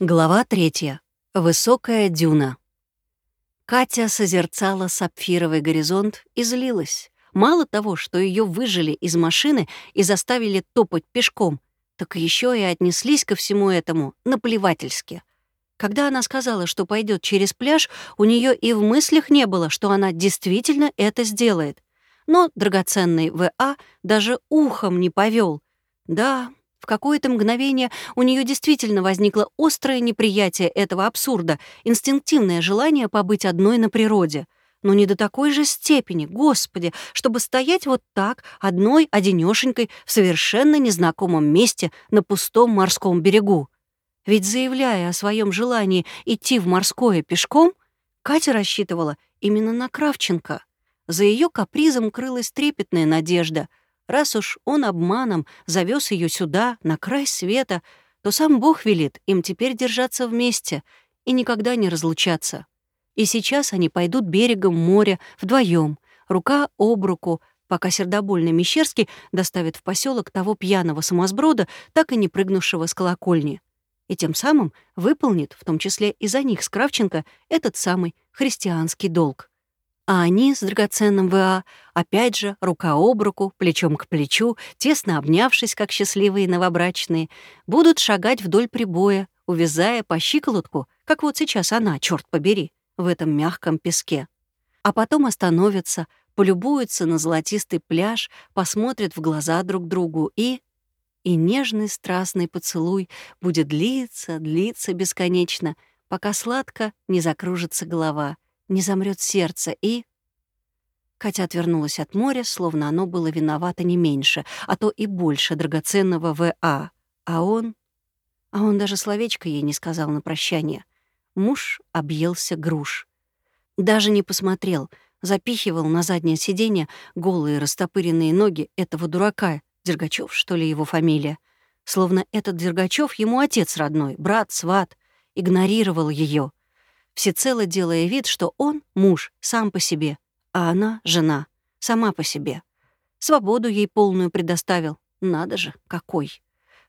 Глава третья. Высокая дюна. Катя созерцала сапфировый горизонт и злилась. Мало того, что ее выжили из машины и заставили топать пешком, так еще и отнеслись ко всему этому наплевательски. Когда она сказала, что пойдет через пляж, у нее и в мыслях не было, что она действительно это сделает. Но драгоценный В.А. даже ухом не повел. Да, в какое-то мгновение у нее действительно возникло острое неприятие этого абсурда, инстинктивное желание побыть одной на природе. Но не до такой же степени, господи, чтобы стоять вот так, одной, одинёшенькой, в совершенно незнакомом месте на пустом морском берегу. Ведь заявляя о своем желании идти в морское пешком, Катя рассчитывала именно на Кравченко. За ее капризом крылась трепетная надежда — Раз уж он обманом завез ее сюда, на край света, то сам Бог велит им теперь держаться вместе и никогда не разлучаться. И сейчас они пойдут берегом моря вдвоем, рука об руку, пока сердобольный Мещерский доставит в поселок того пьяного самосброда, так и не прыгнувшего с колокольни. И тем самым выполнит, в том числе и за них с Кравченко, этот самый христианский долг. А они с драгоценным ВА, опять же, рука об руку, плечом к плечу, тесно обнявшись, как счастливые новобрачные, будут шагать вдоль прибоя, увязая по щиколотку, как вот сейчас она, черт побери, в этом мягком песке. А потом остановятся, полюбуются на золотистый пляж, посмотрят в глаза друг другу и... И нежный страстный поцелуй будет длиться, длиться бесконечно, пока сладко не закружится голова — не замрет сердце и... Катя отвернулась от моря, словно оно было виновато не меньше, а то и больше драгоценного В.А. А он... А он даже словечко ей не сказал на прощание. Муж объелся груш. Даже не посмотрел, запихивал на заднее сиденье голые растопыренные ноги этого дурака, Дергачев, что ли, его фамилия. Словно этот Дергачев ему отец родной, брат, сват. Игнорировал ее всецело делая вид, что он — муж, сам по себе, а она — жена, сама по себе. Свободу ей полную предоставил. Надо же, какой.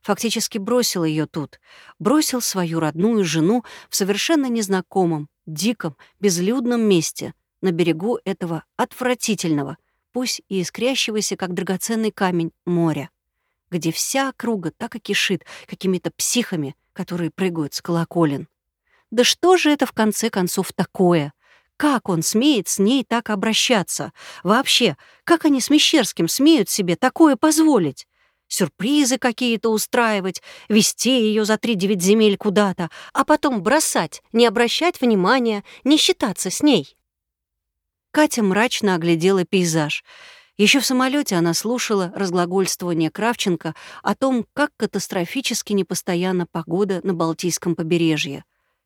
Фактически бросил ее тут. Бросил свою родную жену в совершенно незнакомом, диком, безлюдном месте, на берегу этого отвратительного, пусть и искрящегося, как драгоценный камень, моря, где вся округа так и кишит какими-то психами, которые прыгают с колоколен. Да что же это в конце концов такое? Как он смеет с ней так обращаться? Вообще, как они с Мещерским смеют себе такое позволить? Сюрпризы какие-то устраивать, вести ее за три девять земель куда-то, а потом бросать, не обращать внимания, не считаться с ней. Катя мрачно оглядела пейзаж. Еще в самолете она слушала разглагольствование Кравченко о том, как катастрофически непостоянна погода на Балтийском побережье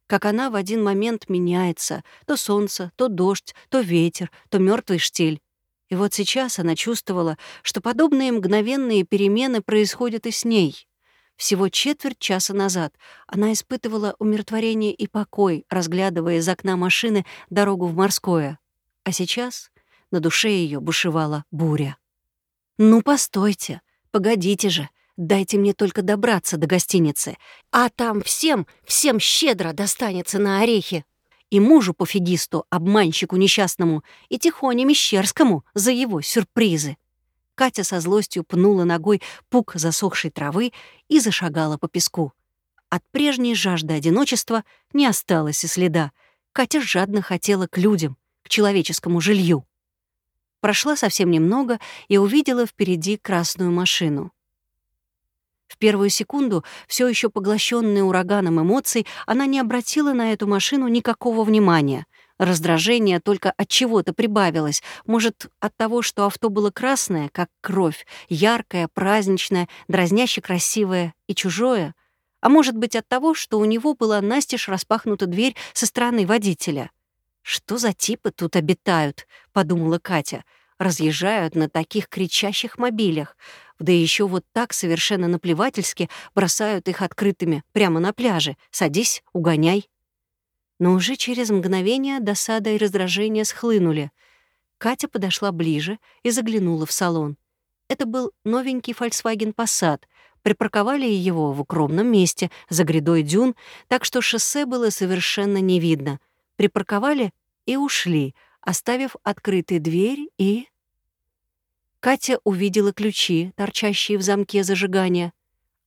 как она в один момент меняется. То солнце, то дождь, то ветер, то мертвый штиль. И вот сейчас она чувствовала, что подобные мгновенные перемены происходят и с ней. Всего четверть часа назад она испытывала умиротворение и покой, разглядывая из окна машины дорогу в морское. А сейчас на душе ее бушевала буря. «Ну, постойте, погодите же!» Дайте мне только добраться до гостиницы, а там всем, всем щедро достанется на орехи. И мужу-пофигисту, обманщику несчастному, и Тихоне Мещерскому за его сюрпризы. Катя со злостью пнула ногой пук засохшей травы и зашагала по песку. От прежней жажды одиночества не осталось и следа. Катя жадно хотела к людям, к человеческому жилью. Прошла совсем немного и увидела впереди красную машину. В первую секунду, все еще поглощенная ураганом эмоций, она не обратила на эту машину никакого внимания. Раздражение только от чего-то прибавилось. Может, от того, что авто было красное, как кровь, яркое, праздничное, дразняще красивое и чужое. А может быть, от того, что у него была настежь распахнута дверь со стороны водителя. «Что за типы тут обитают?» — подумала Катя. «Разъезжают на таких кричащих мобилях да еще вот так совершенно наплевательски бросают их открытыми прямо на пляже. Садись, угоняй. Но уже через мгновение досада и раздражение схлынули. Катя подошла ближе и заглянула в салон. Это был новенький Volkswagen Passat, Припарковали его в укромном месте, за грядой дюн, так что шоссе было совершенно не видно. Припарковали и ушли, оставив открытой дверь и... Катя увидела ключи, торчащие в замке зажигания,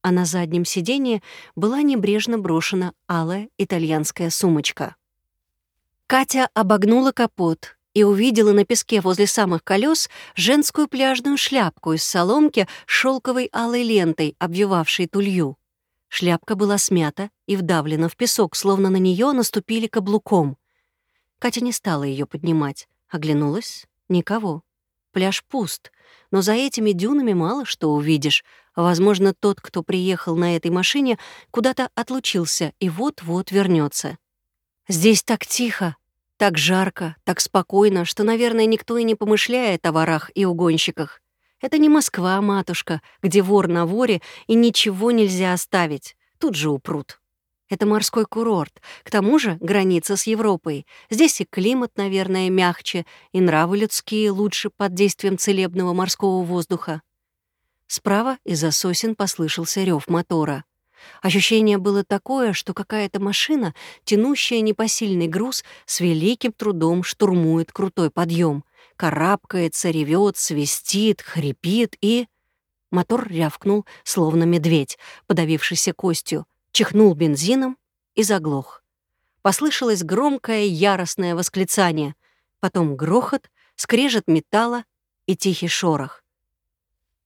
а на заднем сиденье была небрежно брошена алая итальянская сумочка. Катя обогнула капот и увидела на песке возле самых колес женскую пляжную шляпку из соломки с шелковой алой лентой, обвивавшей тулью. Шляпка была смята и вдавлена в песок, словно на нее наступили каблуком. Катя не стала ее поднимать. Оглянулась — никого. Пляж пуст, но за этими дюнами мало что увидишь. Возможно, тот, кто приехал на этой машине, куда-то отлучился и вот-вот вернется. Здесь так тихо, так жарко, так спокойно, что, наверное, никто и не помышляет о ворах и угонщиках. Это не Москва, матушка, где вор на воре и ничего нельзя оставить. Тут же упрут. Это морской курорт. К тому же граница с Европой. Здесь и климат, наверное, мягче, и нравы людские лучше под действием целебного морского воздуха. Справа из-за сосен послышался рев мотора. Ощущение было такое, что какая-то машина, тянущая непосильный груз, с великим трудом штурмует крутой подъем, карабкается, ревет, свистит, хрипит и... Мотор рявкнул, словно медведь, подавившийся костью чихнул бензином и заглох. Послышалось громкое яростное восклицание, потом грохот, скрежет металла и тихий шорох.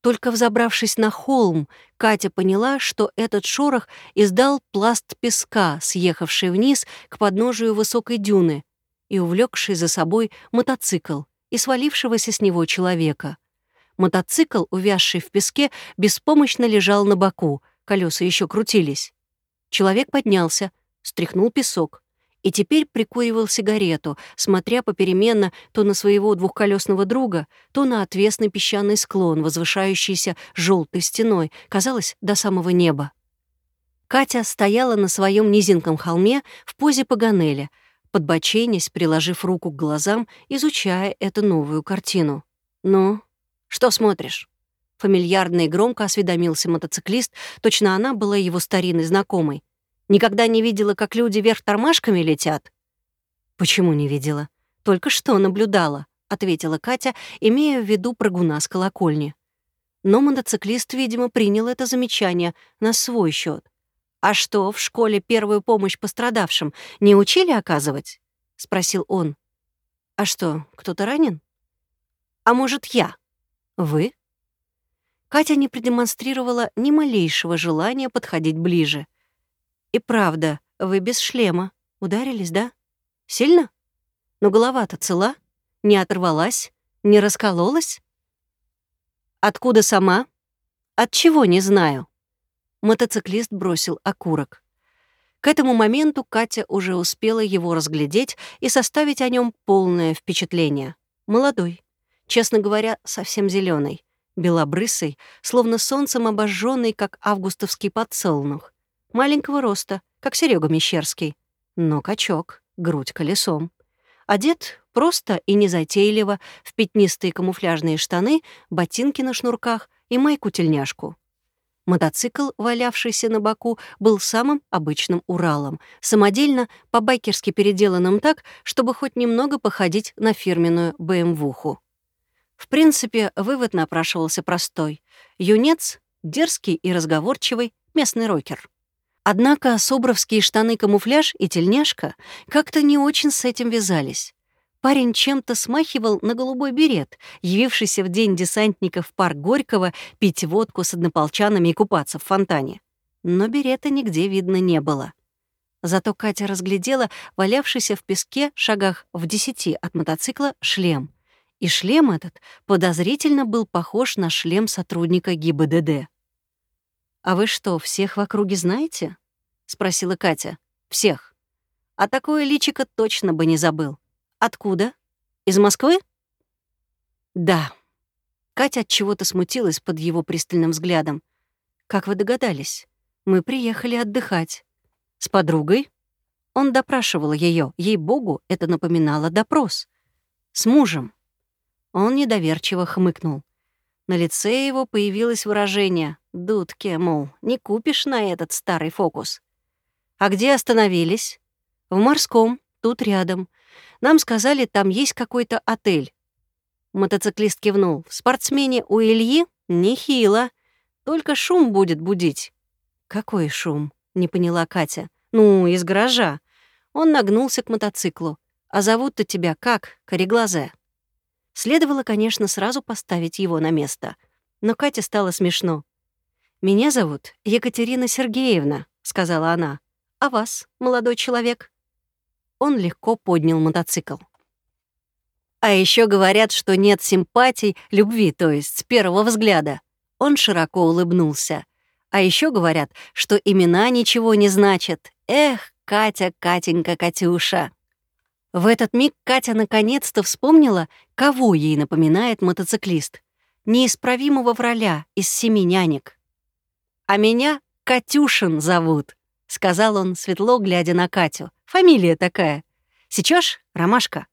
Только взобравшись на холм, Катя поняла, что этот шорох издал пласт песка, съехавший вниз к подножию высокой дюны и увлекший за собой мотоцикл и свалившегося с него человека. Мотоцикл, увязший в песке, беспомощно лежал на боку, колеса еще крутились. Человек поднялся, стряхнул песок и теперь прикуривал сигарету, смотря попеременно то на своего двухколесного друга, то на отвесный песчаный склон, возвышающийся желтой стеной, казалось, до самого неба. Катя стояла на своем низеньком холме в позе паганеля, подбоченясь, приложив руку к глазам, изучая эту новую картину. «Ну, что смотришь?» Фамильярно и громко осведомился мотоциклист, точно она была его старинной знакомой. Никогда не видела, как люди вверх тормашками летят? Почему не видела? Только что наблюдала, ответила Катя, имея в виду прыгуна с колокольни. Но мотоциклист, видимо, принял это замечание на свой счет. «А что, в школе первую помощь пострадавшим не учили оказывать?» — спросил он. «А что, кто-то ранен?» «А может, я?» «Вы?» Катя не продемонстрировала ни малейшего желания подходить ближе. «И правда, вы без шлема. Ударились, да? Сильно? Но голова-то цела? Не оторвалась? Не раскололась?» «Откуда сама?» «От чего, не знаю». Мотоциклист бросил окурок. К этому моменту Катя уже успела его разглядеть и составить о нем полное впечатление. Молодой, честно говоря, совсем зеленый белобрысый, словно солнцем обожженный, как августовский подсолнух. Маленького роста, как Серега Мещерский. Но качок, грудь колесом. Одет просто и незатейливо в пятнистые камуфляжные штаны, ботинки на шнурках и майку-тельняшку. Мотоцикл, валявшийся на боку, был самым обычным Уралом, самодельно по-байкерски переделанным так, чтобы хоть немного походить на фирменную БМВуху. В принципе, вывод напрашивался простой. Юнец — дерзкий и разговорчивый местный рокер. Однако собровские штаны-камуфляж и тельняшка как-то не очень с этим вязались. Парень чем-то смахивал на голубой берет, явившийся в день десантника в парк Горького пить водку с однополчанами и купаться в фонтане. Но берета нигде видно не было. Зато Катя разглядела валявшийся в песке шагах в десяти от мотоцикла шлем — и шлем этот подозрительно был похож на шлем сотрудника ГИБДД. «А вы что, всех в округе знаете?» — спросила Катя. «Всех. А такое личико точно бы не забыл. Откуда? Из Москвы?» «Да». Катя от чего-то смутилась под его пристальным взглядом. «Как вы догадались? Мы приехали отдыхать. С подругой?» Он допрашивал ее, ей-богу, это напоминало допрос. «С мужем». Он недоверчиво хмыкнул. На лице его появилось выражение Дудки, мол, не купишь на этот старый фокус. А где остановились? В морском, тут рядом. Нам сказали, там есть какой-то отель. Мотоциклист кивнул. В спортсмене у Ильи нехило. Только шум будет будить. Какой шум? Не поняла Катя. Ну, из гаража. Он нагнулся к мотоциклу. А зовут-то тебя как, кореглазая? Следовало, конечно, сразу поставить его на место. Но Кате стало смешно. «Меня зовут Екатерина Сергеевна», — сказала она. «А вас, молодой человек?» Он легко поднял мотоцикл. А еще говорят, что нет симпатий, любви, то есть с первого взгляда. Он широко улыбнулся. А еще говорят, что имена ничего не значат. Эх, Катя, Катенька, Катюша. В этот миг Катя наконец-то вспомнила, кого ей напоминает мотоциклист. Неисправимого враля из семи нянек. «А меня Катюшин зовут», — сказал он, светло глядя на Катю. «Фамилия такая. Сечешь, Ромашка?»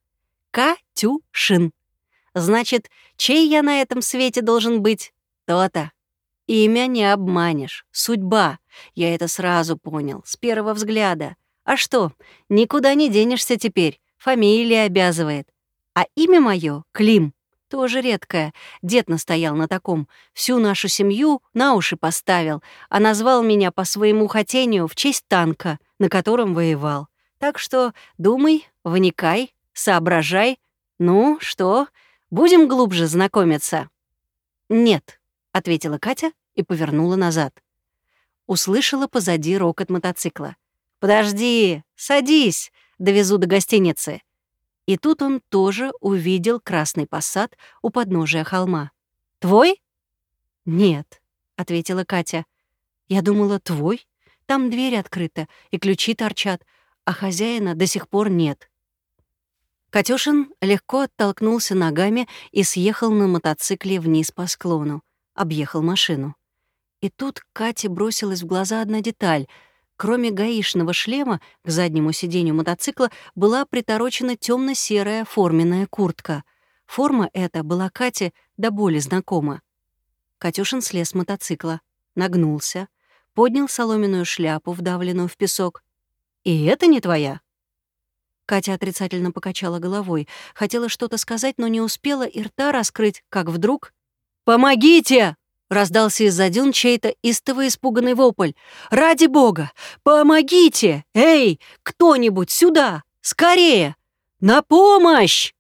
Катюшин. Значит, чей я на этом свете должен быть? То-то. Имя не обманешь. Судьба. Я это сразу понял, с первого взгляда. А что, никуда не денешься теперь. Фамилия обязывает. А имя мое Клим. Тоже редкое. Дед настоял на таком. Всю нашу семью на уши поставил, а назвал меня по своему хотению в честь танка, на котором воевал. Так что думай, вникай, соображай. Ну, что, будем глубже знакомиться?» «Нет», — ответила Катя и повернула назад. Услышала позади рокот мотоцикла. «Подожди, садись, довезу до гостиницы». И тут он тоже увидел красный посад у подножия холма. «Твой?» «Нет», — ответила Катя. «Я думала, твой. Там дверь открыта, и ключи торчат, а хозяина до сих пор нет». Катюшин легко оттолкнулся ногами и съехал на мотоцикле вниз по склону, объехал машину. И тут Кате бросилась в глаза одна деталь. Кроме гаишного шлема, к заднему сиденью мотоцикла была приторочена темно серая форменная куртка. Форма эта была Кате до боли знакома. Катюшин слез с мотоцикла, нагнулся, поднял соломенную шляпу, вдавленную в песок. «И это не твоя?» Катя отрицательно покачала головой. Хотела что-то сказать, но не успела и рта раскрыть, как вдруг... «Помогите!» — раздался из-за дюн чей-то истовый испуганный вопль. «Ради бога! Помогите! Эй, кто-нибудь сюда! Скорее! На помощь!»